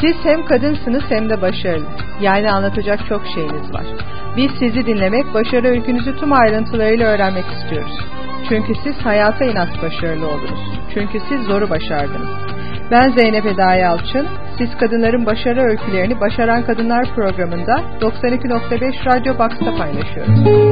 Siz hem kadınsınız hem de başarılı. Yani anlatacak çok şeyiniz var. Biz sizi dinlemek, başarı öykünüzü tüm ayrıntılarıyla öğrenmek istiyoruz. Çünkü siz hayata inat başarılı oldunuz. Çünkü siz zoru başardınız. Ben Zeynep Eda Yalçın. Siz kadınların başarı öykülerini Başaran Kadınlar programında 92.5 Radyo Box'ta paylaşıyoruz.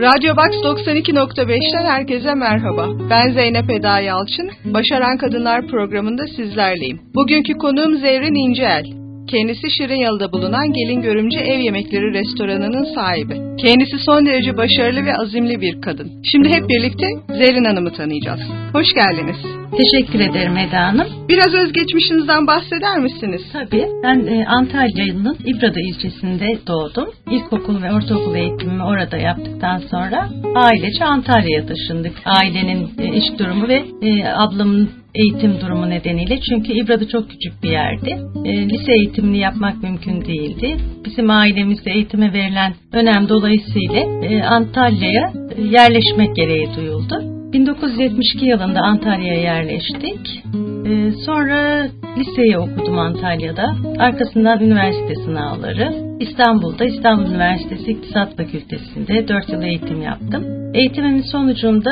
Radyo Box 92.5'ten herkese merhaba. Ben Zeynep Eda Yalçın. Başaran Kadınlar programında sizlerleyim. Bugünkü konuğum Zerrin İnceel. Kendisi Şirinyalı'da bulunan Gelin Görümce Ev Yemekleri restoranının sahibi. Kendisi son derece başarılı ve azimli bir kadın. Şimdi hep birlikte Zerrin Hanım'ı tanıyacağız. Hoş geldiniz. Teşekkür ederim Eda Hanım. Biraz özgeçmişinizden bahseder misiniz? Tabii. Ben e, Antalya'nın İbrada ilçesinde doğdum. İlkokul ve ortaokul eğitimimi orada yaptıktan sonra ailece Antalya'ya taşındık. Ailenin e, iş durumu ve e, ablamın eğitim durumu nedeniyle. Çünkü İbra'da çok küçük bir yerdi. E, lise eğitimini yapmak mümkün değildi. Bizim ailemizde eğitime verilen önem dolayısıyla e, Antalya'ya e, yerleşmek gereği duyuldu. 1972 yılında Antalya'ya yerleştik. Ee, sonra liseyi okudum Antalya'da. Arkasından üniversite sınavları. İstanbul'da İstanbul Üniversitesi İktisat Fakültesi'nde 4 yıl eğitim yaptım. Eğitimimin sonucunda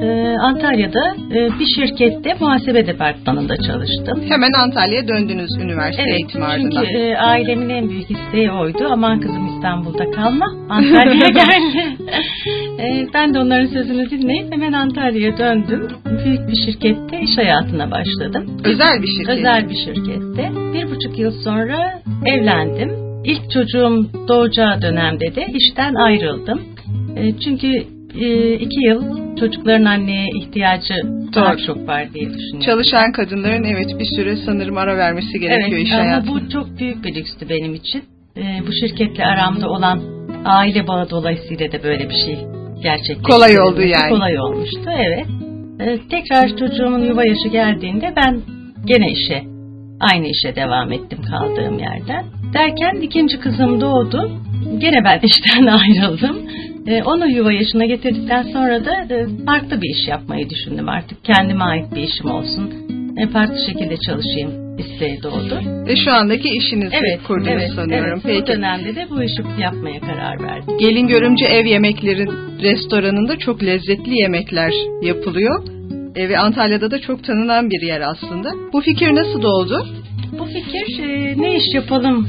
e, Antalya'da e, bir şirkette muhasebe departmanında çalıştım. Hemen Antalya'ya döndünüz üniversite evet, eğitimi ardından. Çünkü e, ailemin en büyük isteği oydu. Aman kızım İstanbul'da kalma. Antalya'ya gel. e, ben de onların sözünü dinleyip hemen Antalya'ya döndüm. Büyük bir şirkette iş hayatına başladım. Özel bir şirket. Özel bir şirkette. Bir buçuk yıl sonra evlendim. İlk çocuğum doğacağı dönemde de işten ayrıldım. E, çünkü e, iki yıl çocukların anneye ihtiyacı Doğru. daha çok var diye düşünüyorum. Çalışan kadınların evet bir süre sanırım ara vermesi gerekiyor evet, iş ama hayatına. bu çok büyük bir lükstü benim için. E, bu şirketle aramda olan aile bağı dolayısıyla da böyle bir şey gerçekleşti. Kolay oldu yani. Kolay olmuştu evet. E, tekrar çocuğumun yuva yaşı geldiğinde ben gene işe aynı işe devam ettim kaldığım yerden. Derken ikinci kızım doğdu. Gene ben işten ayrıldım. E, onu yuva yaşına getirdikten sonra da e, farklı bir iş yapmayı düşündüm artık. Kendime ait bir işim olsun. E, farklı şekilde çalışayım isteği doğdu. Ve şu andaki işinizi Evet, kurdunuz evet, sanıyorum. evet. Bu Peki. dönemde de bu işi yapmaya karar verdim. Gelin Görümce Ev Yemekleri restoranında çok lezzetli yemekler yapılıyor. E, ve Antalya'da da çok tanınan bir yer aslında. Bu fikir nasıl doğdu? Bu fikir e, ne iş yapalım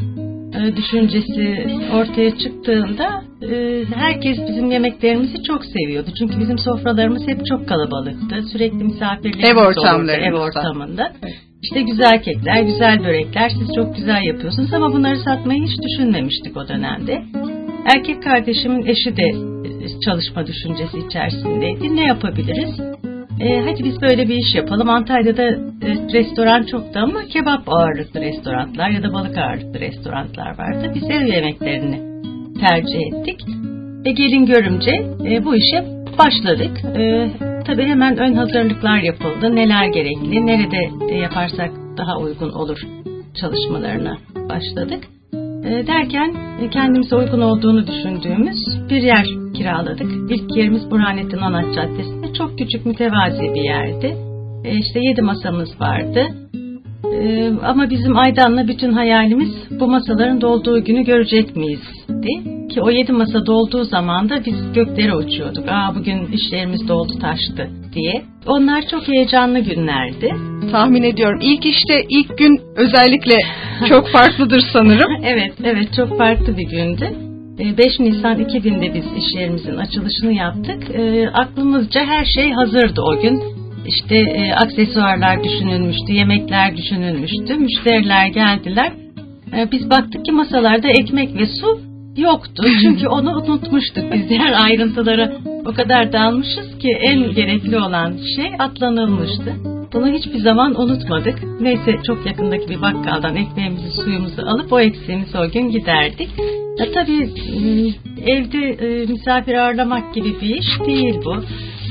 düşüncesi ortaya çıktığında e, herkes bizim yemeklerimizi çok seviyordu. Çünkü bizim sofralarımız hep çok kalabalıktı. Sürekli misafirlerimiz Ev olurdu ev ortamında. Evet. İşte güzel kekler, güzel börekler siz çok güzel yapıyorsunuz ama bunları satmayı hiç düşünmemiştik o dönemde. Erkek kardeşimin eşi de e, çalışma düşüncesi içerisindeydi. Ne yapabiliriz? E, hadi biz böyle bir iş yapalım. Antalya'da e, restoran çoktu ama kebap ağırlıklı restoranlar ya da balık ağırlıklı restoranlar vardı. Biz ev yemeklerini tercih ettik. Ve gelin görümce e, bu işe başladık. E, tabii hemen ön hazırlıklar yapıldı. Neler gerekli, nerede e, yaparsak daha uygun olur çalışmalarına başladık. E, derken e, kendimize uygun olduğunu düşündüğümüz bir yer kiraladık. İlk yerimiz Burhanettin Anat Çok küçük mütevazi bir yerdi. E, işte yedi masamız vardı. E, ama bizim Aydan'la bütün hayalimiz bu masaların dolduğu günü görecek miyizdi. Ki o yedi masa dolduğu zaman da biz göklere uçuyorduk. Aa bugün işlerimiz doldu taştı diye. Onlar çok heyecanlı günlerdi. Tahmin ediyorum. İlk işte ilk gün özellikle çok farklıdır sanırım. Evet, evet çok farklı bir gündü. E, 5 Nisan 2000'de biz iş yerimizin açılışını yaptık. E, aklımızca her şey hazırdı o gün. İşte e, aksesuarlar düşünülmüştü, yemekler düşünülmüştü, müşteriler geldiler. E, biz baktık ki masalarda ekmek ve su yoktu. Çünkü onu unutmuştuk. Biz diğer ayrıntılara o kadar dalmışız ki en gerekli olan şey atlanılmıştı. Bunu hiçbir zaman unutmadık. Neyse çok yakındaki bir bakkaldan ekmeğimizi suyumuzu alıp o eksiğimizi o gün giderdik. Ya tabii e, evde e, misafir ağırlamak gibi bir iş değil bu.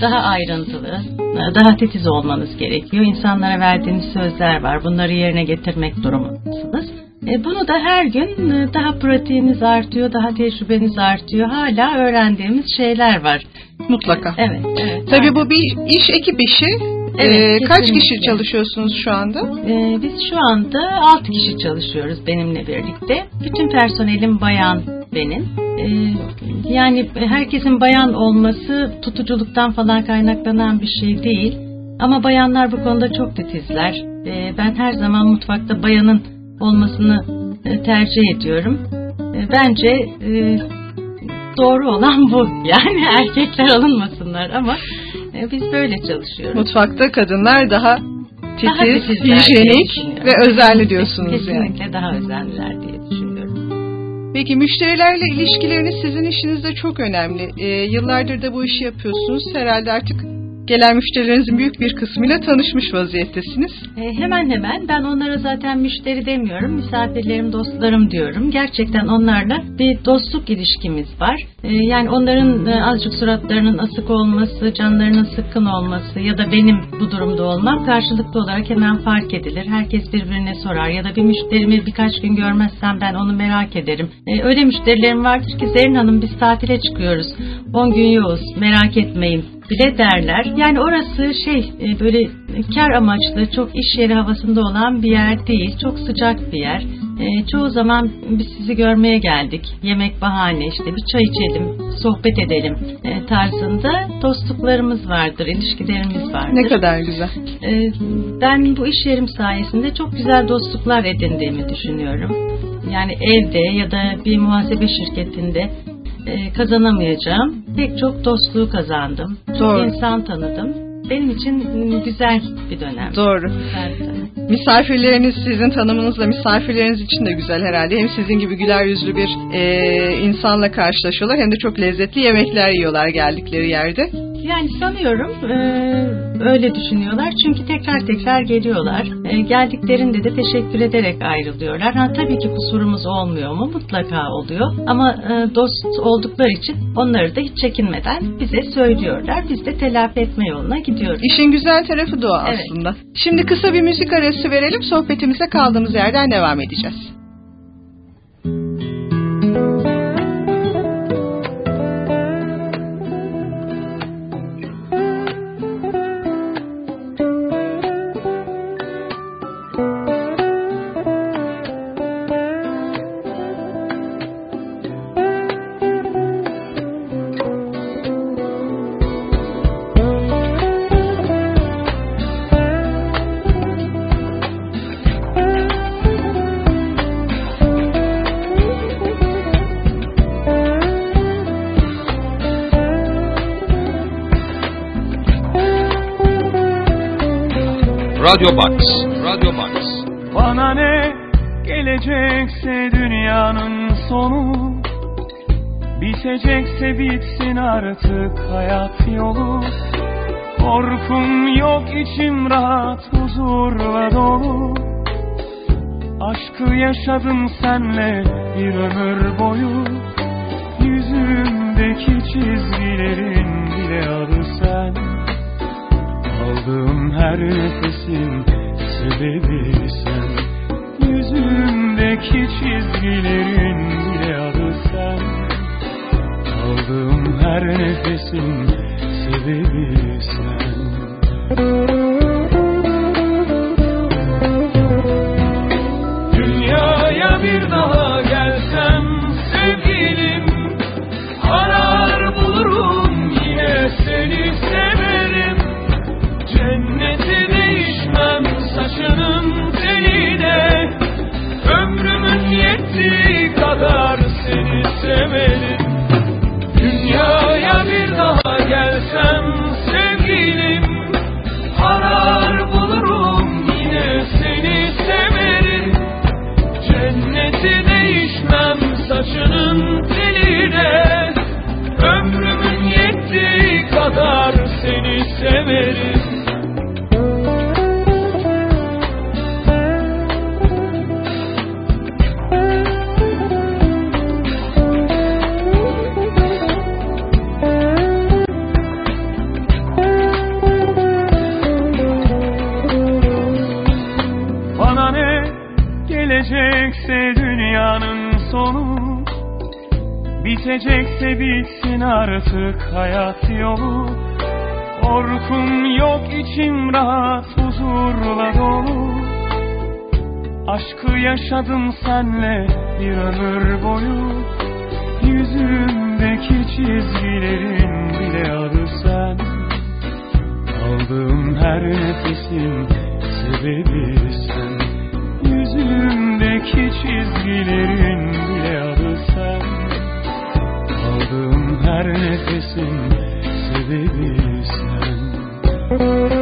Daha ayrıntılı, e, daha titiz olmanız gerekiyor. İnsanlara verdiğiniz sözler var. Bunları yerine getirmek durumundasınız. E, bunu da her gün e, daha pratiğiniz artıyor, daha tecrübeniz artıyor. Hala öğrendiğimiz şeyler var. Mutlaka. Evet. evet Tabii aynen. bu bir iş ekip işi. Evet, Ee, kaç kesinlikle. kişi çalışıyorsunuz şu anda? Ee, biz şu anda 6 kişi çalışıyoruz benimle birlikte. Bütün personelim bayan benim. Ee, yani herkesin bayan olması tutuculuktan falan kaynaklanan bir şey değil. Ama bayanlar bu konuda çok titizler. Ee, ben her zaman mutfakta bayanın olmasını e, tercih ediyorum. E, bence e, doğru olan bu. Yani erkekler alınmasınlar ama e, biz böyle çalışıyoruz. Mutfakta kadınlar daha titiz, Daha hijyenik ve özenli diyorsunuz yani. Kesinlikle daha özenliler diye düşünüyorum. Peki müşterilerle ilişkileriniz sizin işinizde çok önemli. Ee, yıllardır da bu işi yapıyorsunuz. Herhalde artık gelen müşterilerinizin büyük bir kısmıyla tanışmış vaziyettesiniz. E, hemen hemen ben onlara zaten müşteri demiyorum, misafirlerim, dostlarım diyorum. Gerçekten onlarla bir dostluk ilişkimiz var. E, yani onların e, azıcık suratlarının asık olması, canlarının sıkkın olması ya da benim bu durumda olmam karşılıklı olarak hemen fark edilir. Herkes birbirine sorar ya da bir müşterimi birkaç gün görmezsem ben onu merak ederim. E, öyle müşterilerim vardır ki Zerrin Hanım biz tatile çıkıyoruz. 10 gün yoğuz, merak etmeyin bile derler. Yani orası şey e, böyle kar amaçlı çok iş yeri havasında olan bir yer değil. Çok sıcak bir yer. E, çoğu zaman biz sizi görmeye geldik. Yemek bahane işte bir çay içelim, sohbet edelim e, tarzında dostluklarımız vardır, ilişkilerimiz vardır. Ne kadar güzel. Ben bu iş yerim sayesinde çok güzel dostluklar edindiğimi düşünüyorum. Yani evde ya da bir muhasebe şirketinde e, kazanamayacağım pek çok dostluğu kazandım. Çok Doğru. insan tanıdım. Benim için güzel bir dönem. Doğru. Güzel bir dönem. Misafirleriniz sizin tanımınızla misafirleriniz için de güzel herhalde. Hem sizin gibi güler yüzlü bir e, insanla karşılaşıyorlar hem de çok lezzetli yemekler yiyorlar geldikleri yerde. Yani sanıyorum e, öyle düşünüyorlar. Çünkü tekrar tekrar geliyorlar. E, geldiklerinde de teşekkür ederek ayrılıyorlar. Ha, tabii ki kusurumuz olmuyor mu? Mutlaka oluyor. Ama e, dost oldukları için onları da hiç çekinmeden bize söylüyorlar. Biz de telafi etme yoluna gidiyoruz. İşin güzel tarafı da o Evet. aslında. Şimdi kısa bir müzik arası verelim. Sohbetimize kaldığımız yerden devam edeceğiz. Radyo Box. Radyo Box. Bana ne gelecekse dünyanın sonu Bitecekse bitsin artık hayat yolu Korkum yok içim rahat huzurla dolu Aşkı yaşadım senle bir ömür boyu Yüzümdeki çizgilerin Aldığım her nefesin sebebi sen. Yüzümdeki çizgilerin bile adı sen. Aldığım her nefesin sebebi sen. Dünyaya bir daha Bitecekse bitsin artık hayat yolu. Korkum yok içim rahat huzurla dolu. Aşkı yaşadım senle bir ömür boyu. Yüzümdeki çizgilerin bile adı sen. Aldığım her nefesin sebebi sen. Yüzümdeki çizgilerin bile adı sen Aldığım her nefesin sebebi sen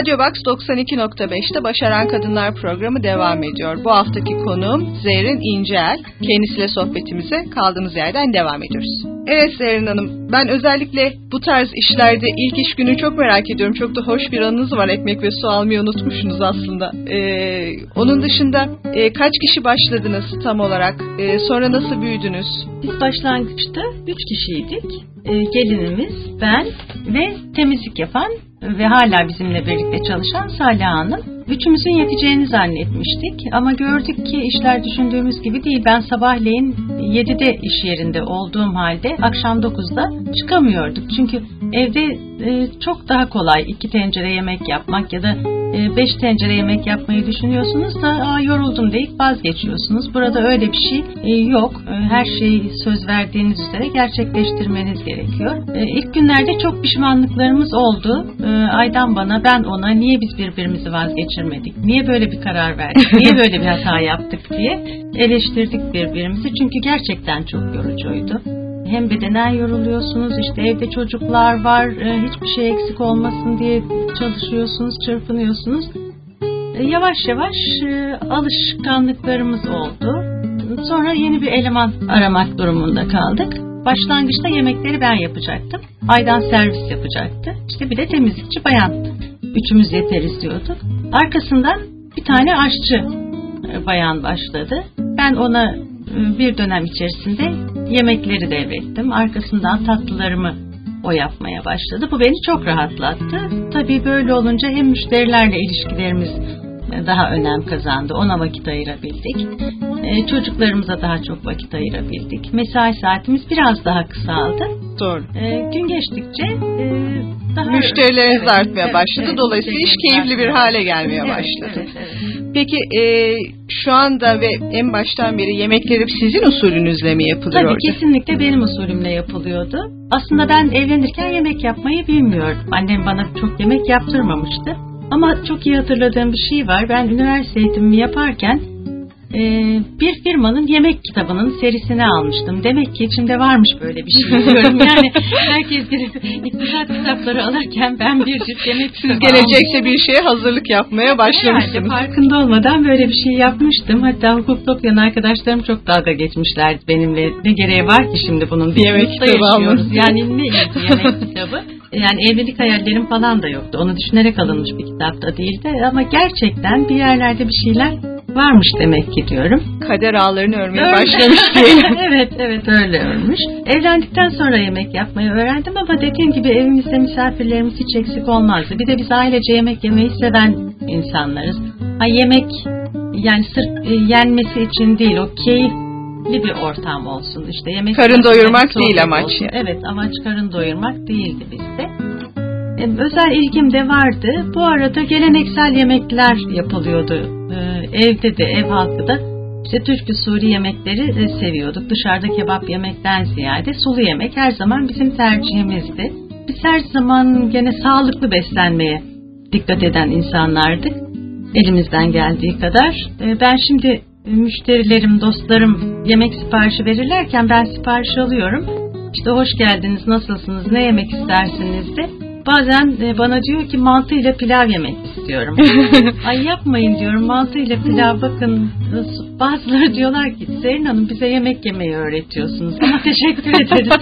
Radyo Box 92.5'te Başaran Kadınlar programı devam ediyor. Bu haftaki konuğum Zerrin İncel. Kendisiyle sohbetimize kaldığımız yerden devam ediyoruz. Evet Zerrin Hanım, ben özellikle bu tarz işlerde ilk iş günü çok merak ediyorum. Çok da hoş bir anınız var. Ekmek ve su almayı unutmuşsunuz aslında. Ee, onun dışında e, kaç kişi başladınız tam olarak? Ee, sonra nasıl büyüdünüz? Biz başlangıçta üç kişiydik. Ee, gelinimiz, ben ve temizlik yapan ve hala bizimle birlikte çalışan Salih Hanım. Üçümüzün yeteceğini zannetmiştik ama gördük ki işler düşündüğümüz gibi değil. Ben sabahleyin 7'de iş yerinde olduğum halde akşam 9'da çıkamıyorduk. Çünkü evde e, çok daha kolay iki tencere yemek yapmak ya da e, beş tencere yemek yapmayı düşünüyorsunuz da Aa, yoruldum deyip vazgeçiyorsunuz. Burada öyle bir şey e, yok. E, her şeyi söz verdiğiniz üzere gerçekleştirmeniz gerekiyor. E, ilk günlerde çok pişmanlıklarımız oldu. E, Aydan bana ben ona niye biz birbirimizi vazgeçirmedik? Niye böyle bir karar verdik? Niye böyle bir hata yaptık diye eleştirdik birbirimizi. Çünkü gerçekten çok yorucuydu. Hem bedenen yoruluyorsunuz? İşte evde çocuklar var e, hiçbir şey eksik olmasın diye çalışıyorsunuz çırpınıyorsunuz. E, yavaş yavaş e, alışkanlıklarımız oldu. Sonra yeni bir eleman aramak durumunda kaldık. Başlangıçta yemekleri ben yapacaktım. Aydan servis yapacaktı. İşte bir de temizlikçi bayan üçümüz yeteriz diyorduk arkasından bir tane aşçı e, bayan başladı ben ona bir dönem içerisinde yemekleri devrettim. Arkasından tatlılarımı o yapmaya başladı. Bu beni çok rahatlattı. Tabii böyle olunca hem müşterilerle ilişkilerimiz daha önem kazandı. Ona vakit ayırabildik. Çocuklarımıza daha çok vakit ayırabildik. Mesai saatimiz biraz daha kısaldı. Doğru. Ee, gün geçtikçe e, daha Müşterileriniz Evet, artmaya evet, başladı. evet, Dolayısıyla iş keyifli bir hale gelmeye Evet, başladı. evet, evet. Peki e, şu anda ve en baştan beri yemekleri sizin usulünüzle mi yapılıyor? Tabii kesinlikle benim usulümle yapılıyordu. Aslında ben evlenirken yemek yapmayı bilmiyordum. Annem bana çok yemek yaptırmamıştı. Ama çok iyi hatırladığım bir şey var. Ben üniversite eğitimimi yaparken e, bir firmanın yemek kitabının serisini almıştım. Demek ki içimde varmış böyle bir şey diyorum. Yani herkes gidip iktisat kitapları alırken ben bir cilt yemek Siz gelecekte bir şeye hazırlık yapmaya Herhalde başlamışsınız. farkında olmadan böyle bir şey yapmıştım. Hatta hukukta okuyan arkadaşlarım çok dalga geçmişlerdi benimle. Ne gereği var ki şimdi bunun diye. Yemek kitabı alması. Yani ne yemek kitabı. Yani evlilik hayallerim falan da yoktu. Onu düşünerek alınmış bir kitap da değildi. Ama gerçekten bir yerlerde bir şeyler varmış demek ki diyorum. Kader ağlarını örmeye Öyle. başlamış diyelim. evet evet öyle örmüş. Evlendikten sonra yemek yapmayı öğrendim ama dediğim gibi evimizde misafirlerimiz hiç eksik olmazdı. Bir de biz ailece yemek yemeyi seven insanlarız. Ha yemek yani sırf e, yenmesi için değil o keyifli bir ortam olsun işte yemek Karın doyurmak değil amaç olsun. yani. Evet amaç karın doyurmak değildi bizde. E, Özel ilgim de vardı. Bu arada geleneksel yemekler yapılıyordu. E, evde de ev halkı da işte Türk usulü yemekleri e, seviyorduk. Dışarıda kebap yemekten ziyade sulu yemek her zaman bizim tercihimizdi. Biz her zaman gene sağlıklı beslenmeye dikkat eden insanlardık. elimizden geldiği kadar. E, ben şimdi müşterilerim, dostlarım yemek siparişi verirlerken ben sipariş alıyorum. İşte hoş geldiniz, nasılsınız, ne yemek istersiniz de. Bazen e, bana diyor ki mantı ile pilav yemek istiyorum. Ay yapmayın diyorum mantı ile pilav bakın bazıları diyorlar ki Zerrin Hanım bize yemek yemeyi öğretiyorsunuz. Ama teşekkür ederiz.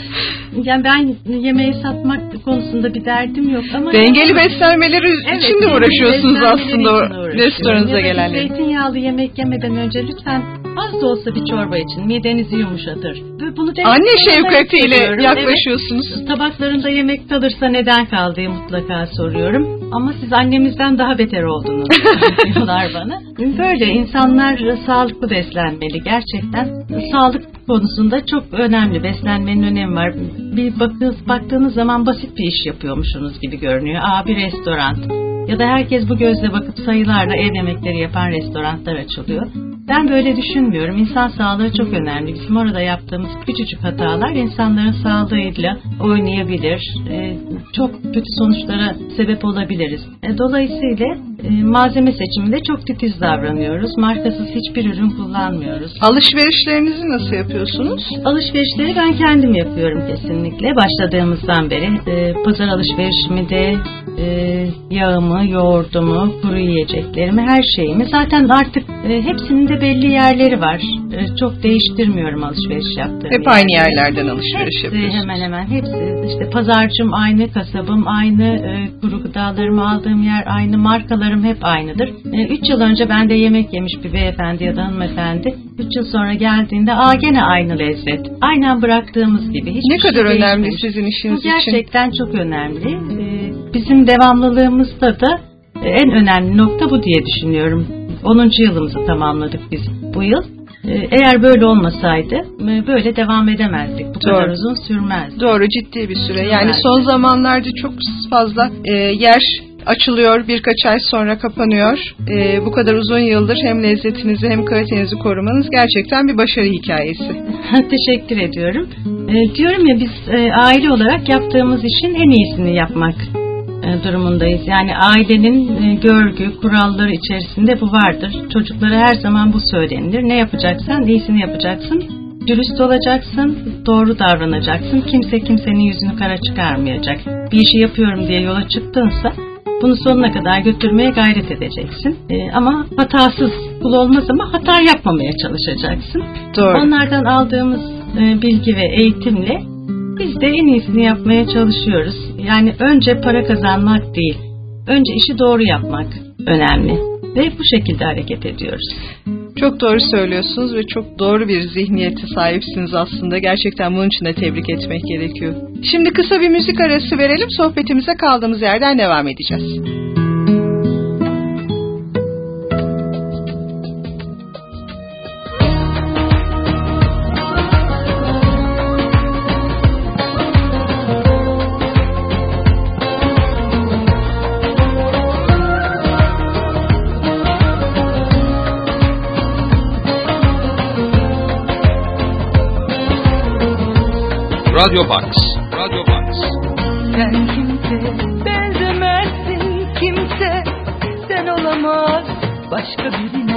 Yani ben yemeği satmak konusunda bir derdim yok ama dengeli beslenmeleri evet, için de uğraşıyorsunuz aslında restoranınıza gelenlerin. Zeytinyağlı yemek yemeden önce lütfen az da olsa bir çorba için midenizi yumuşatır. Bunu Anne şefkatiyle yaklaşıyorsunuz. Evet, tabaklarında yemek kalırsa neden kaldığı mutlaka soruyorum. Ama siz annemizden daha beter oldunuz diyorlar bana. Böyle insanlar sağlıklı beslenmeli gerçekten. Sağlık konusunda çok önemli. Beslenmenin önemi var. Bir bakınız, baktığınız zaman basit bir iş yapıyormuşsunuz gibi görünüyor. Aa bir restoran. Ya da herkes bu gözle bakıp sayılarla ev yemekleri yapan restoranlar açılıyor. Ben böyle düşünmüyorum. İnsan sağlığı çok önemli. Bizim orada yaptığımız küçücük hatalar insanların sağlığıyla oynayabilir. E, çok kötü sonuçlara sebep olabiliriz. E, dolayısıyla e, malzeme seçiminde çok titiz davranıyoruz. Markasız hiçbir ürün kullanmıyoruz. Alışverişlerinizi nasıl yapıyorsunuz? Alışverişleri ben kendim yapıyorum kesinlikle. Başladığımızdan beri e, pazar alışverişimi de e, yağımı, yoğurdumu, kuru yiyeceklerimi, her şeyimi. Zaten artık e, hepsinin de belli yerleri var. E, çok değiştirmiyorum alışveriş yaptığım. Hep aynı yerlerden alışveriş hepsi, yapıyorsunuz. Hemen hemen hepsi. İşte pazarcım aynı, kasabım aynı, e, kuru gıdalarımı aldığım yer aynı, markalarım hep aynıdır. 3 e, yıl önce ben de yemek yemiş bir beyefendi ya da hanımefendi. 3 yıl sonra geldiğinde aa gene aynı lezzet. Aynen bıraktığımız gibi. Hiçbir ne kadar şey önemli sizin işiniz için. Bu gerçekten çok önemli. E, bizim devamlılığımızda da e, en önemli nokta bu diye düşünüyorum. 10. yılımızı tamamladık biz bu yıl. E, eğer böyle olmasaydı e, böyle devam edemezdik. Bu Doğru. kadar uzun sürmez. Doğru ciddi bir süre. Yani son zamanlarda çok fazla yer açılıyor birkaç ay sonra kapanıyor. E, bu kadar uzun yıldır hem lezzetinizi hem kalitenizi korumanız gerçekten bir başarı hikayesi. Teşekkür ediyorum. E, diyorum ya biz e, aile olarak yaptığımız işin en iyisini yapmak e, durumundayız. Yani ailenin e, görgü, kuralları içerisinde bu vardır. Çocuklara her zaman bu söylenir. Ne yapacaksan iyisini yapacaksın. Dürüst olacaksın, doğru davranacaksın. Kimse kimsenin yüzünü kara çıkarmayacak. Bir işi yapıyorum diye yola çıktınsa bunu sonuna kadar götürmeye gayret edeceksin. E, ama hatasız kul olmaz ama hata yapmamaya çalışacaksın. Doğru. Onlardan aldığımız e, bilgi ve eğitimle biz de en iyisini yapmaya çalışıyoruz. Yani önce para kazanmak değil, önce işi doğru yapmak önemli ve bu şekilde hareket ediyoruz. Çok doğru söylüyorsunuz ve çok doğru bir zihniyete sahipsiniz aslında. Gerçekten bunun için de tebrik etmek gerekiyor. Şimdi kısa bir müzik arası verelim, sohbetimize kaldığımız yerden devam edeceğiz. Radyo Box. Radyo Box. Sen kimse benzemezsin kimse sen olamaz başka birine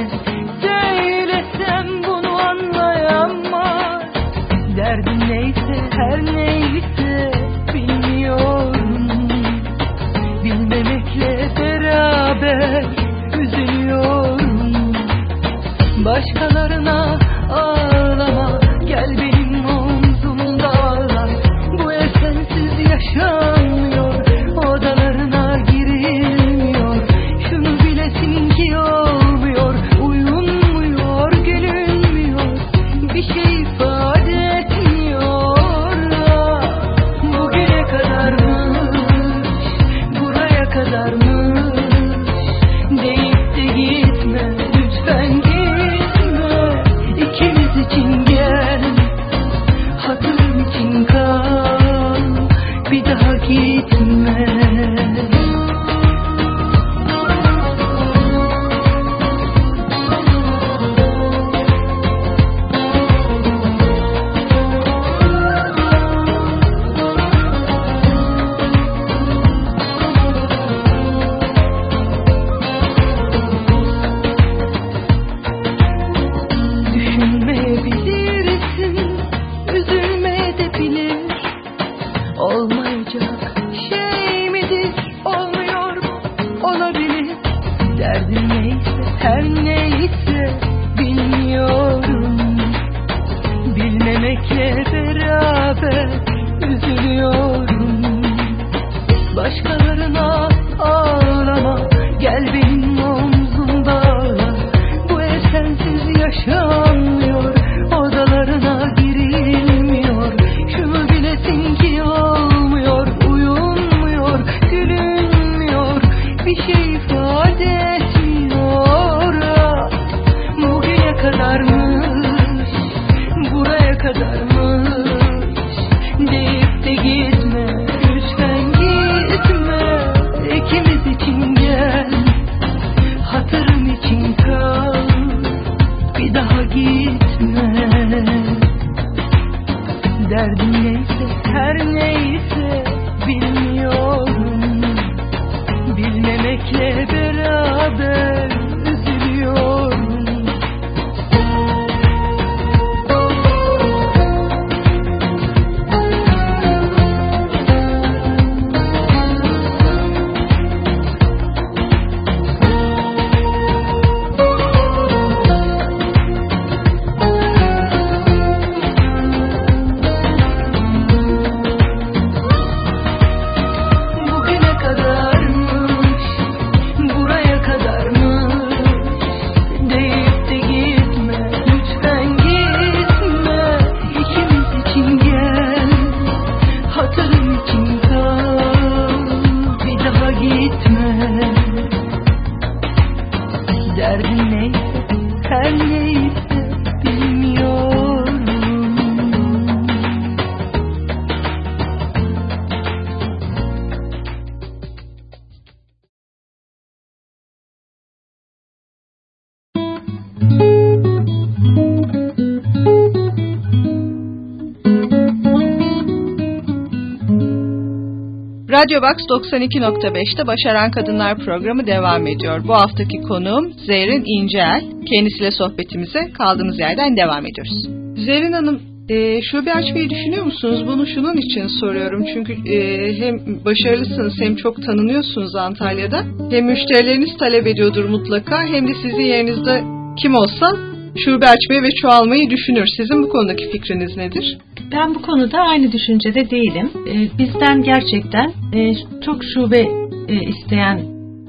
Radyo Box 92.5'te Başaran Kadınlar programı devam ediyor. Bu haftaki konuğum Zerrin İncel. Kendisiyle sohbetimize kaldığımız yerden devam ediyoruz. Zerrin Hanım, e, şube açmayı düşünüyor musunuz? Bunu şunun için soruyorum. Çünkü e, hem başarılısınız hem çok tanınıyorsunuz Antalya'da. Hem müşterileriniz talep ediyordur mutlaka hem de sizin yerinizde kim olsa şube açmayı ve çoğalmayı düşünür. Sizin bu konudaki fikriniz nedir? Ben bu konuda aynı düşüncede değilim. Ee, Bizden gerçekten e, çok şube e, isteyen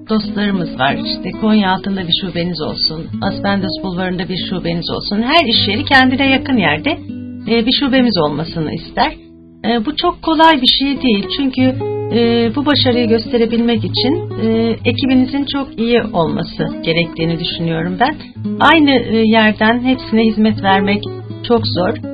dostlarımız var. İşte Konya altında bir şubeniz olsun, Aspendos Bulvarı'nda bir şubeniz olsun. Her iş yeri kendine yakın yerde e, bir şubemiz olmasını ister. Bu çok kolay bir şey değil. Çünkü bu başarıyı gösterebilmek için ekibinizin çok iyi olması gerektiğini düşünüyorum ben. Aynı yerden hepsine hizmet vermek çok zor.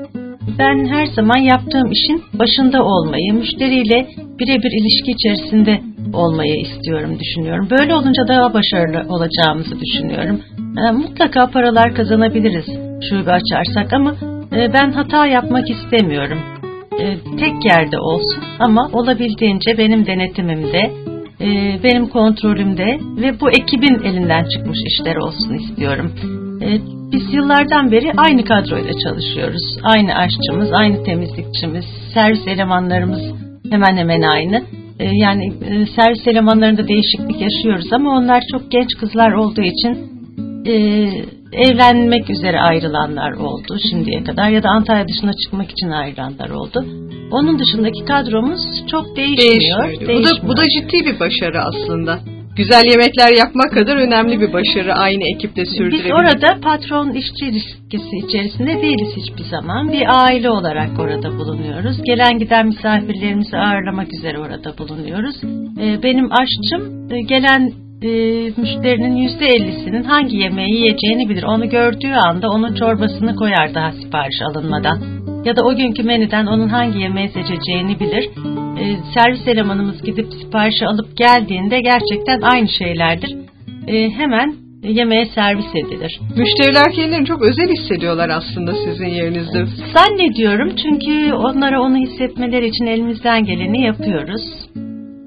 Ben her zaman yaptığım işin başında olmayı, müşteriyle birebir ilişki içerisinde olmayı istiyorum, düşünüyorum. Böyle olunca daha başarılı olacağımızı düşünüyorum. E, mutlaka paralar kazanabiliriz şube açarsak ama e, ben hata yapmak istemiyorum. E, tek yerde olsun ama olabildiğince benim denetimimde, e, benim kontrolümde ve bu ekibin elinden çıkmış işler olsun istiyorum. E, biz yıllardan beri aynı kadroyla çalışıyoruz. Aynı aşçımız, aynı temizlikçimiz, servis elemanlarımız hemen hemen aynı. E, yani e, servis elemanlarında değişiklik yaşıyoruz ama onlar çok genç kızlar olduğu için e, evlenmek üzere ayrılanlar oldu şimdiye kadar ya da Antalya dışına çıkmak için ayrılanlar oldu. Onun dışındaki kadromuz çok değişmiyor. Değişmiyor. Bu da, bu da ciddi bir başarı aslında. Güzel yemekler yapmak kadar önemli bir başarı aynı ekiple Biz sürdürebilmek. orada patron işçi ilişkisi içerisinde değiliz hiçbir zaman. Bir aile olarak orada bulunuyoruz. Gelen giden misafirlerimizi ağırlamak üzere orada bulunuyoruz. Ee, Benim aşçım e, gelen e, müşterinin yüzde ellisinin hangi yemeği yiyeceğini bilir. Onu gördüğü anda onun çorbasını koyar daha sipariş alınmadan. Ya da o günkü menüden onun hangi yemeği seçeceğini bilir. Ee, servis elemanımız gidip siparişi alıp geldiğinde gerçekten aynı şeylerdir. Ee, hemen yemeğe servis edilir. Müşteriler kendilerini çok özel hissediyorlar aslında sizin yerinizde. Zannediyorum çünkü onlara onu hissetmeleri için elimizden geleni yapıyoruz.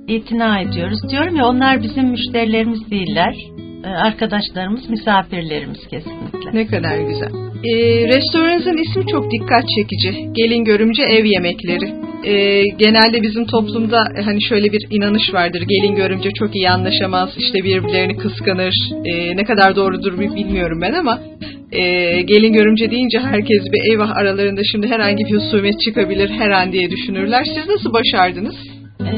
İtina ediyoruz. Diyorum ya onlar bizim müşterilerimiz değiller. Arkadaşlarımız, misafirlerimiz kesinlikle. Ne kadar güzel. Ee, restoranınızın ismi çok dikkat çekici. Gelin görümce ev yemekleri. Ee, genelde bizim toplumda e, hani şöyle bir inanış vardır. Gelin görümce çok iyi anlaşamaz, işte birbirlerini kıskanır. Ee, ne kadar doğrudur bi- bilmiyorum ben ama e, gelin görümce deyince herkes bir eyvah aralarında şimdi herhangi bir husumet çıkabilir her an diye düşünürler. Siz nasıl başardınız?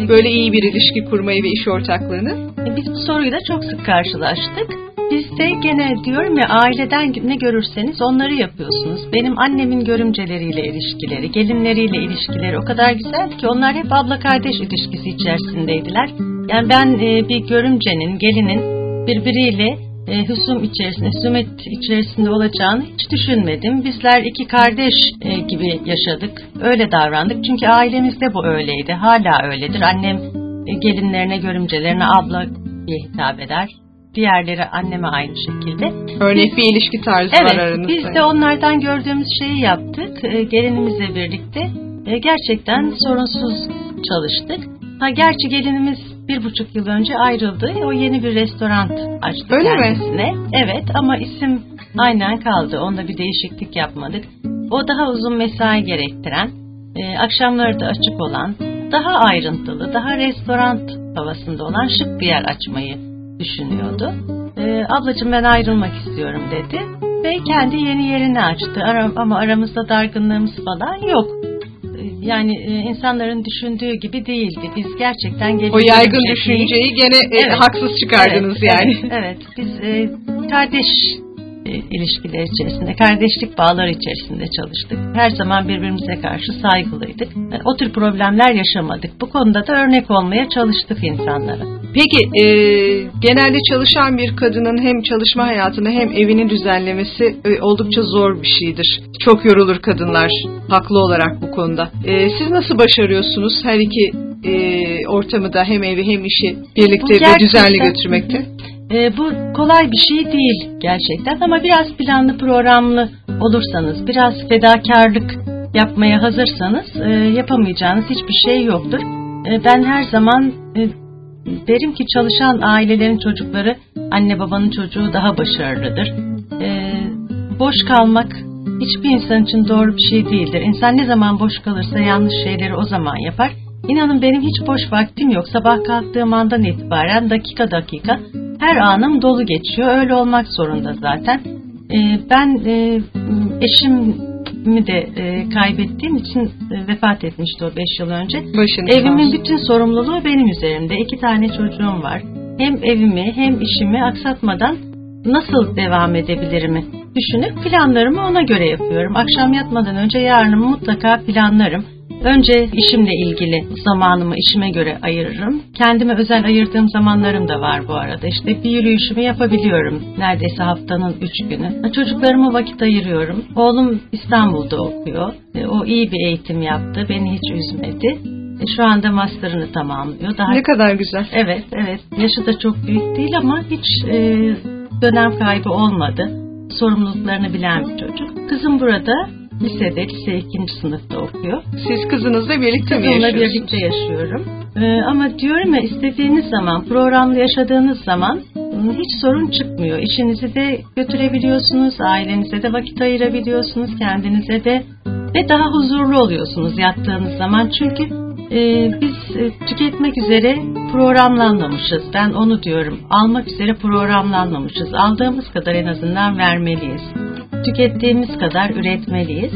Böyle iyi bir ilişki kurmayı ve iş ortaklığını. Biz bu soruyla çok sık karşılaştık. Biz de gene diyorum ya aileden ne görürseniz onları yapıyorsunuz. Benim annemin görümceleriyle ilişkileri, gelinleriyle ilişkileri o kadar güzeldi ki onlar hep abla kardeş ilişkisi içerisindeydiler. Yani ben e, bir görümcenin, gelinin birbiriyle e, husum içerisinde, husumet içerisinde olacağını hiç düşünmedim. Bizler iki kardeş e, gibi yaşadık. Öyle davrandık. Çünkü ailemizde bu öyleydi. Hala öyledir. Annem e, gelinlerine, görümcelerine abla diye hitap eder. Diğerleri anneme aynı şekilde. Örnek bir ilişki tarzı var Evet, aranızda. biz de onlardan gördüğümüz şeyi yaptık. E, gelinimizle birlikte e, gerçekten sorunsuz çalıştık. Ha gerçi gelinimiz bir buçuk yıl önce ayrıldı. O yeni bir restoran açtı Öyle mi? kendisine. Evet ama isim aynen kaldı. Onda bir değişiklik yapmadık. O daha uzun mesai gerektiren, e, akşamları da açık olan, daha ayrıntılı, daha restoran havasında olan şık bir yer açmayı düşünüyordu. E, ablacığım ben ayrılmak istiyorum dedi ve kendi yeni yerini açtı. Ama aramızda dargınlığımız falan yok. E, Yani e, insanların düşündüğü gibi değildi. Biz gerçekten O gelin yaygın düşünceyi gene e, Evet. haksız çıkardınız Evet, yani. Evet, evet. biz e, kardeş e, ilişkiler içerisinde, kardeşlik bağlar içerisinde çalıştık. Her zaman birbirimize karşı saygılıydık. E, o tür problemler yaşamadık. Bu konuda da örnek olmaya çalıştık insanlara. Peki e, genelde çalışan bir kadının hem çalışma hayatını hem evini düzenlemesi e, oldukça zor bir şeydir. Çok yorulur kadınlar haklı olarak bu konuda. E, siz nasıl başarıyorsunuz her iki e, ortamı da hem evi hem işi birlikte ve düzenli götürmekte? E, bu kolay bir şey değil gerçekten ama biraz planlı programlı olursanız, biraz fedakarlık yapmaya hazırsanız e, yapamayacağınız hiçbir şey yoktur. E, ben her zaman e, derim ki çalışan ailelerin çocukları anne babanın çocuğu daha başarılıdır. E, boş kalmak hiçbir insan için doğru bir şey değildir. İnsan ne zaman boş kalırsa yanlış şeyleri o zaman yapar. İnanın benim hiç boş vaktim yok. Sabah kalktığım andan itibaren dakika dakika her anım dolu geçiyor. Öyle olmak zorunda zaten. Ee, ben e, eşimi de e, kaybettiğim için e, vefat etmişti o 5 yıl önce. Başınız Evimin olsun. bütün sorumluluğu benim üzerimde. İki tane çocuğum var. Hem evimi hem işimi aksatmadan nasıl devam edebilirimi düşünüp planlarımı ona göre yapıyorum. Akşam yatmadan önce yarınımı mutlaka planlarım. Önce işimle ilgili zamanımı işime göre ayırırım. Kendime özel ayırdığım zamanlarım da var bu arada. İşte bir yürüyüşümü yapabiliyorum. Neredeyse haftanın üç günü. Çocuklarıma vakit ayırıyorum. Oğlum İstanbul'da okuyor. E, O iyi bir eğitim yaptı. Beni hiç üzmedi. E, Şu anda master'ını tamamlıyor. Daha Ne kadar güzel. Evet, evet. Yaşı da çok büyük değil ama hiç e, dönem kaybı olmadı. Sorumluluklarını bilen bir çocuk. Kızım burada lisede, lise ikinci sınıfta okuyor. Siz kızınızla birlikte mi Kızımla yaşıyorsunuz? birlikte yaşıyorum. E, ama diyorum ya istediğiniz zaman, programlı yaşadığınız zaman ıı, hiç sorun çıkmıyor. İşinizi de götürebiliyorsunuz, ailenize de vakit ayırabiliyorsunuz, kendinize de ve daha huzurlu oluyorsunuz yattığınız zaman. Çünkü e, biz e, tüketmek üzere programlanmamışız. Ben onu diyorum. Almak üzere programlanmamışız. Aldığımız kadar en azından vermeliyiz. Tükettiğimiz kadar üretmeliyiz.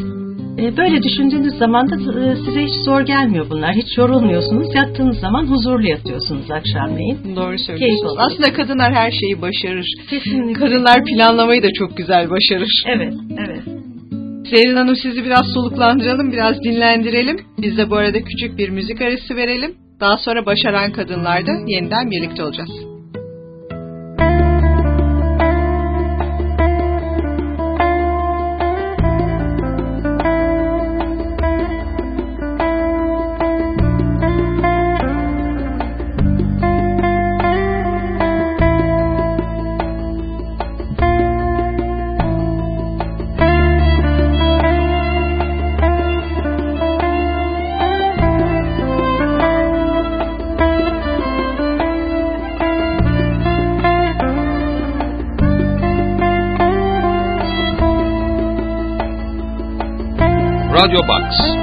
E, Böyle düşündüğünüz zaman da e, size hiç zor gelmiyor bunlar. Hiç yorulmuyorsunuz. Yattığınız zaman huzurlu yatıyorsunuz akşamleyin. Doğru söylüyorsunuz. Aslında kadınlar her şeyi başarır. Kesinlikle. Kadınlar planlamayı da çok güzel başarır. Evet, evet. Zerrin Hanım sizi biraz soluklandıralım, biraz dinlendirelim. Biz de bu arada küçük bir müzik arası verelim. Daha sonra başaran kadınlarda yeniden birlikte olacağız. Radio Box. Radio Box.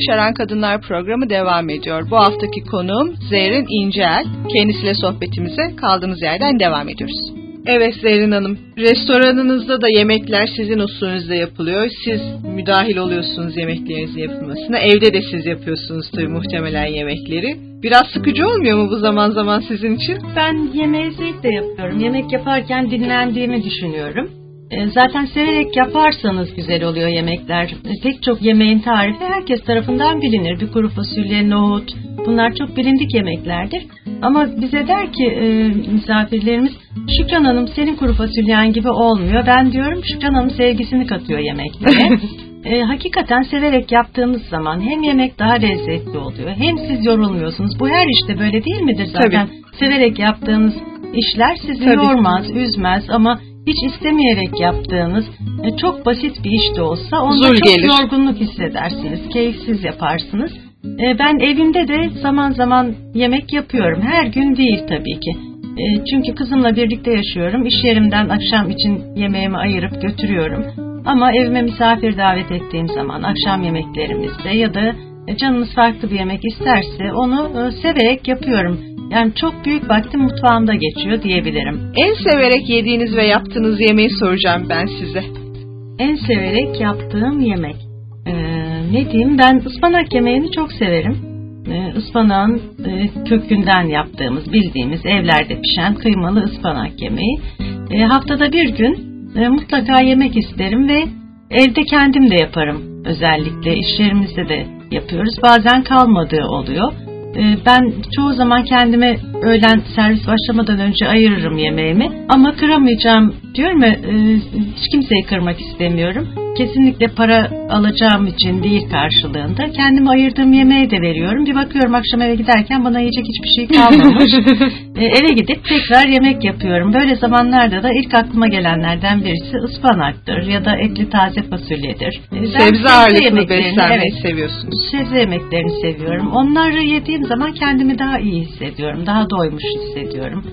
Başaran Kadınlar programı devam ediyor. Bu haftaki konuğum Zerrin İncel. Kendisiyle sohbetimize kaldığımız yerden devam ediyoruz. Evet Zerrin Hanım, restoranınızda da yemekler sizin usulünüzde yapılıyor. Siz müdahil oluyorsunuz yemeklerinizin yapılmasına. Evde de siz yapıyorsunuz tabii muhtemelen yemekleri. Biraz sıkıcı olmuyor mu bu zaman zaman sizin için? Ben yemeği zevkle yapıyorum. Yemek yaparken dinlendiğimi düşünüyorum. E, Zaten severek yaparsanız güzel oluyor yemekler. E, Pek çok yemeğin tarifi herkes tarafından bilinir. Bir kuru fasulye, nohut bunlar çok bilindik yemeklerdir. Ama bize der ki e, misafirlerimiz Şükran Hanım senin kuru fasulyen gibi olmuyor. Ben diyorum Şükran Hanım sevgisini katıyor yemeklere. E, hakikaten severek yaptığımız zaman hem yemek daha lezzetli oluyor hem siz yorulmuyorsunuz. Bu her işte böyle değil midir zaten? Severek yaptığınız işler sizi Tabii. yormaz, üzmez ama hiç istemeyerek yaptığınız e, çok basit bir iş de olsa onda Zul çok gelir. yorgunluk hissedersiniz, keyifsiz yaparsınız. E, Ben evimde de zaman zaman yemek yapıyorum. Her gün değil tabii ki. E, Çünkü kızımla birlikte yaşıyorum. İş yerimden akşam için yemeğimi ayırıp götürüyorum. Ama evime misafir davet ettiğim zaman akşam yemeklerimizde ya da canımız farklı bir yemek isterse onu e, severek yapıyorum. Yani çok büyük vaktim mutfağımda geçiyor diyebilirim. En severek yediğiniz ve yaptığınız yemeği soracağım ben size. En severek yaptığım yemek. Ee, ne diyeyim ben ıspanak yemeğini çok severim. Ee, ıspanağın e, kökünden yaptığımız bildiğimiz evlerde pişen kıymalı ıspanak yemeği. Ee, haftada bir gün e, mutlaka yemek isterim ve evde kendim de yaparım. Özellikle iş yerimizde de yapıyoruz. Bazen kalmadığı oluyor. Ee, Ben çoğu zaman kendime öğlen servis başlamadan önce ayırırım yemeğimi. Ama kıramayacağım diyorum ya e, hiç kimseyi kırmak istemiyorum. Kesinlikle para alacağım için değil karşılığında. Kendime ayırdığım yemeği de veriyorum. Bir bakıyorum akşam eve giderken bana yiyecek hiçbir şey kalmamış. E, eve gidip tekrar yemek yapıyorum. Böyle zamanlarda da ilk aklıma gelenlerden birisi ıspanaktır ya da etli taze fasulyedir. E, Sebze ağırlıklı beslenmeyi evet, seviyorsunuz. sebze yemeklerini seviyorum. Onları yediğim zaman kendimi daha iyi hissediyorum. Daha doymuş hissediyorum.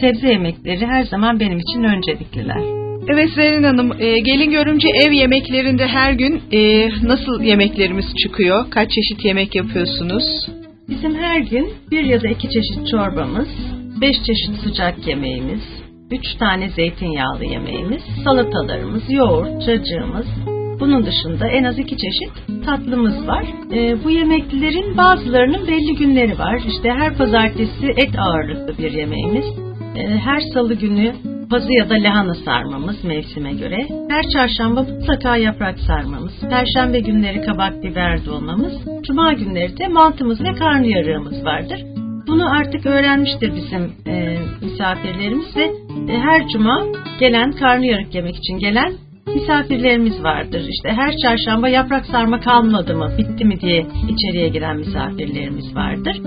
Sebze yemekleri her zaman benim için öncelikliler. Evet Zerrin Hanım, e, gelin görümce ev yemeklerinde her gün e, nasıl yemeklerimiz çıkıyor? Kaç çeşit yemek yapıyorsunuz? Bizim her gün bir ya da iki çeşit çorbamız, beş çeşit sıcak yemeğimiz, üç tane zeytinyağlı yemeğimiz, salatalarımız, yoğurt, cacığımız. Bunun dışında en az iki çeşit tatlımız var. Ee, bu yemeklerin bazılarının belli günleri var. İşte her pazartesi et ağırlıklı bir yemeğimiz. Ee, her salı günü pazı ya da lahana sarmamız mevsime göre. Her çarşamba mutlaka yaprak sarmamız. Perşembe günleri kabak biber dolmamız. Cuma günleri de mantımız ve karnıyarığımız vardır. Bunu artık öğrenmiştir bizim e, misafirlerimiz ve e, her cuma gelen karnıyarık yemek için gelen misafirlerimiz vardır. İşte her çarşamba yaprak sarma kalmadı mı, bitti mi diye içeriye giren misafirlerimiz vardır.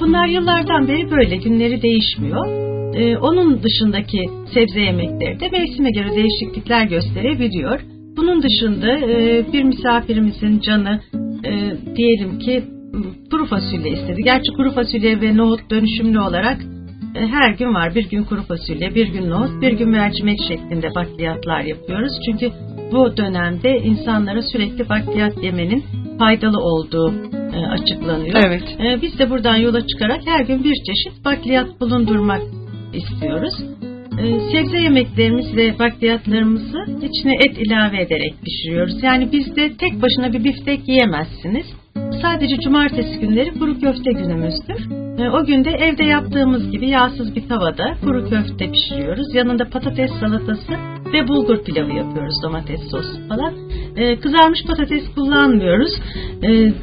Bunlar yıllardan beri böyle, günleri değişmiyor. Ee, onun dışındaki sebze yemekleri de mevsime göre değişiklikler gösterebiliyor. Bunun dışında e, bir misafirimizin canı e, diyelim ki kuru fasulye istedi. Gerçi kuru fasulye ve nohut dönüşümlü olarak e, her gün var. Bir gün kuru fasulye, bir gün nohut, bir gün mercimek şeklinde bakliyatlar yapıyoruz. Çünkü bu dönemde insanlara sürekli bakliyat yemenin faydalı olduğu e, açıklanıyor. Evet. E, Biz de buradan yola çıkarak her gün bir çeşit bakliyat bulundurmak istiyoruz. E, Sebze yemeklerimiz ve bakliyatlarımızı içine et ilave ederek pişiriyoruz. Yani bizde tek başına bir biftek yiyemezsiniz. Sadece cumartesi günleri kuru köfte günümüzdür. E, O günde evde yaptığımız gibi yağsız bir tavada kuru köfte pişiriyoruz. Yanında patates salatası ve bulgur pilavı yapıyoruz domates soslu falan. E, Kızarmış patates kullanmıyoruz.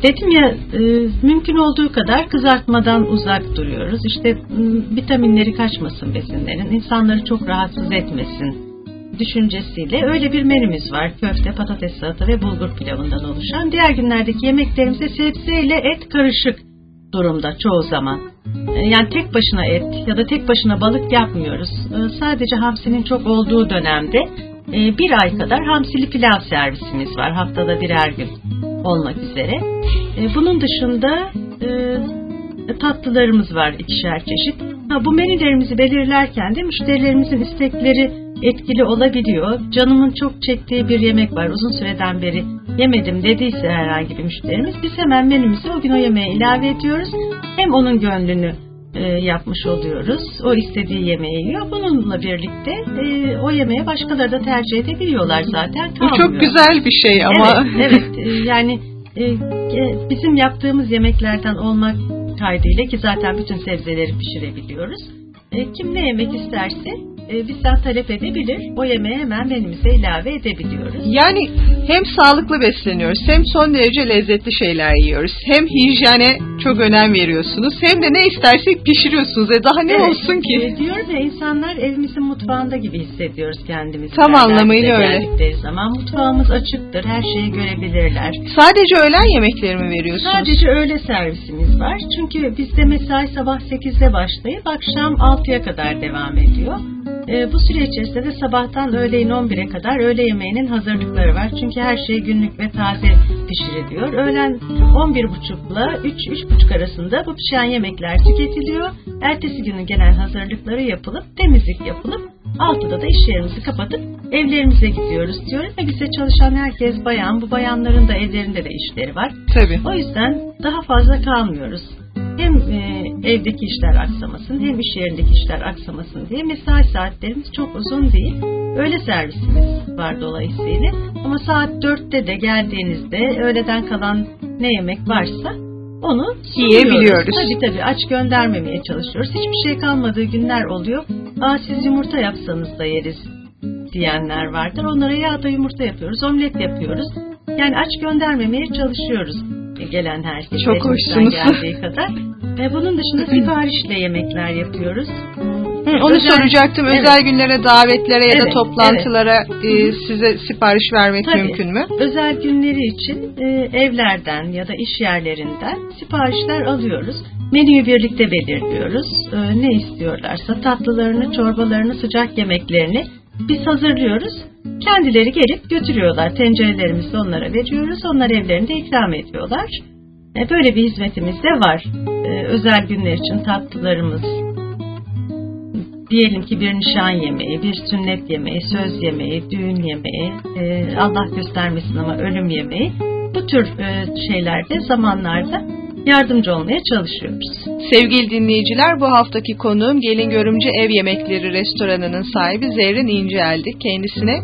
Dedim ya e, mümkün olduğu kadar kızartmadan uzak duruyoruz. İşte vitaminleri kaçmasın besinlerin, insanları çok rahatsız etmesin düşüncesiyle öyle bir menümüz var. Köfte, patates salata ve bulgur pilavından oluşan. Diğer günlerdeki yemeklerimizde sebze ile et karışık durumda çoğu zaman. E, Yani tek başına et ya da tek başına balık yapmıyoruz. E, Sadece hamsinin çok olduğu dönemde e, bir ay kadar hamsili pilav servisimiz var. Haftada birer gün olmak üzere. Bunun dışında tatlılarımız var ikişer çeşit. Bu menülerimizi belirlerken de müşterilerimizin istekleri etkili olabiliyor. Canımın çok çektiği bir yemek var. Uzun süreden beri yemedim dediyse herhangi bir müşterimiz biz hemen menümüze o gün o yemeği ilave ediyoruz. Hem onun gönlünü e, yapmış oluyoruz. O istediği yemeği yiyor. Bununla birlikte e, o yemeği başkaları da tercih edebiliyorlar zaten. Bu çok Kalmıyor. güzel bir şey ama. Evet, evet. E, yani e, e, bizim yaptığımız yemeklerden olmak kaydıyla ki zaten bütün sebzeleri pişirebiliyoruz. E, kim ne yemek isterse e, bizden talep edebilir. O yemeği hemen menümüze ilave edebiliyoruz. Yani hem sağlıklı besleniyoruz hem son derece lezzetli şeyler yiyoruz. Hem hijyene çok önem veriyorsunuz hem de ne istersek pişiriyorsunuz. E daha ne Evet, olsun ki? e, diyorum ya insanlar evimizin mutfağında gibi hissediyoruz kendimizi. Tam Nereden anlamıyla öyle. zaman mutfağımız açıktır. Her şeyi görebilirler. Sadece öğlen yemekleri mi veriyorsunuz? Sadece öğle servisimiz var. Çünkü bizde mesai sabah 8'de başlayıp akşam 6'ya kadar devam ediyor. Ee, bu süre içerisinde de sabahtan öğleyin 11'e kadar öğle yemeğinin hazırlıkları var. Çünkü her şey günlük ve taze pişiriliyor. Öğlen 11.30 ile 3-3.30 arasında bu pişen yemekler tüketiliyor. Ertesi günün gelen hazırlıkları yapılıp temizlik yapılıp 6'da da iş yerimizi kapatıp evlerimize gidiyoruz diyorum. Ve bize çalışan herkes bayan. Bu bayanların da evlerinde de işleri var. Tabii. O yüzden daha fazla kalmıyoruz. Hem e, evdeki işler aksamasın hem iş yerindeki işler aksamasın diye mesai saatlerimiz çok uzun değil. Öğle servisimiz var dolayısıyla. Ama saat 4'te de geldiğinizde öğleden kalan ne yemek varsa onu Yiyebiliyoruz. Tabii tabii aç göndermemeye çalışıyoruz. Hiçbir şey kalmadığı günler oluyor. Aa siz yumurta yapsanız da yeriz diyenler vardır. Onlara ya da yumurta yapıyoruz, omlet yapıyoruz. Yani aç göndermemeye çalışıyoruz gelen herkese. Çok elimizden hoşsunuz. geldiği kadar. Ve bunun dışında siparişle yemekler yapıyoruz. Hı, Onu özel- soracaktım. Evet. Özel günlere, davetlere ya da Evet, toplantılara e, size sipariş vermek Tabii. mümkün mü? Özel günleri için e, evlerden ya da iş yerlerinden siparişler alıyoruz. Menüyü birlikte belirliyoruz. E, ne istiyorlarsa tatlılarını, çorbalarını, sıcak yemeklerini biz hazırlıyoruz. Kendileri gelip götürüyorlar. Tencerelerimizi onlara veriyoruz. Onlar evlerinde ikram ediyorlar. E, böyle bir hizmetimiz de var. E, özel günler için tatlılarımız, diyelim ki bir nişan yemeği, bir sünnet yemeği, söz yemeği, düğün yemeği, e, Allah göstermesin ama ölüm yemeği. Bu tür şeylerde, zamanlarda yardımcı olmaya çalışıyoruz. Sevgili dinleyiciler bu haftaki konuğum Gelin Görümce Ev Yemekleri restoranının sahibi Zerrin İnceel'di. Kendisine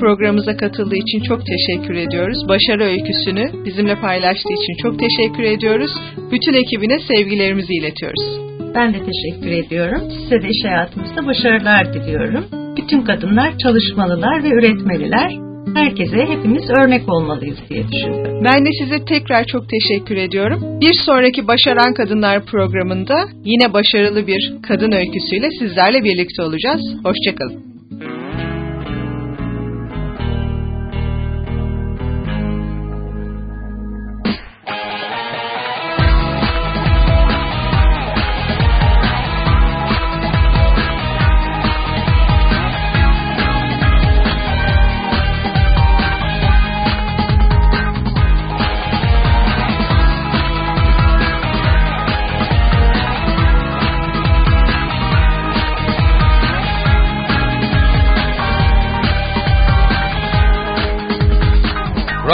programımıza katıldığı için çok teşekkür ediyoruz. Başarı öyküsünü bizimle paylaştığı için çok teşekkür ediyoruz. Bütün ekibine sevgilerimizi iletiyoruz. Ben de teşekkür ediyorum. Size de iş hayatınızda başarılar diliyorum. Bütün kadınlar çalışmalılar ve üretmeliler. Herkese hepimiz örnek olmalıyız diye düşünüyorum. Ben de size tekrar çok teşekkür ediyorum. Bir sonraki Başaran Kadınlar programında yine başarılı bir kadın öyküsüyle sizlerle birlikte olacağız. Hoşçakalın.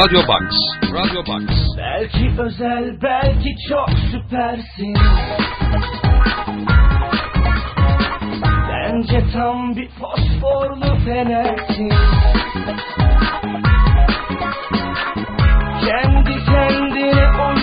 Radio Box. Radio Box. Belki özel, belki çok süpersin. Bence tam bir fosforlu fenersin. Kendi kendine oyunlarında